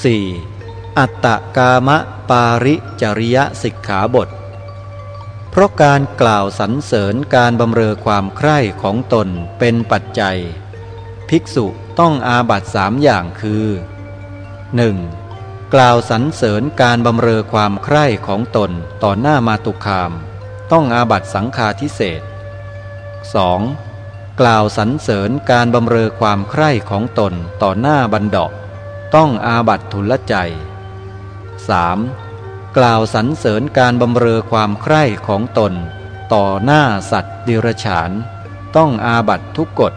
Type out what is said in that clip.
4. อัตตกามะปาริจริยสิกขาบท เพราะการกล่าวสรรเสริญการบำเรอความใคร่ของตนเป็นปัจจัย ภิกษุต้องอาบัตสามอย่างคือ 1. กล่าวสรรเสริญการบำเรอความใคร่ของตนต่อหน้ามาตุคาม ต้องอาบัตสังฆาทิเศษ 2. กล่าวสรรเสริญการบำเรอความใคร่ของตนต่อหน้าบันดา ต้องอาบัตทุลใจ 3. กล่าวสรรเสริญการบำเรอความใคร่ของตน ต่อหน้าสัตว์ดิรฉาน ต้องอาบัตทุกกฎ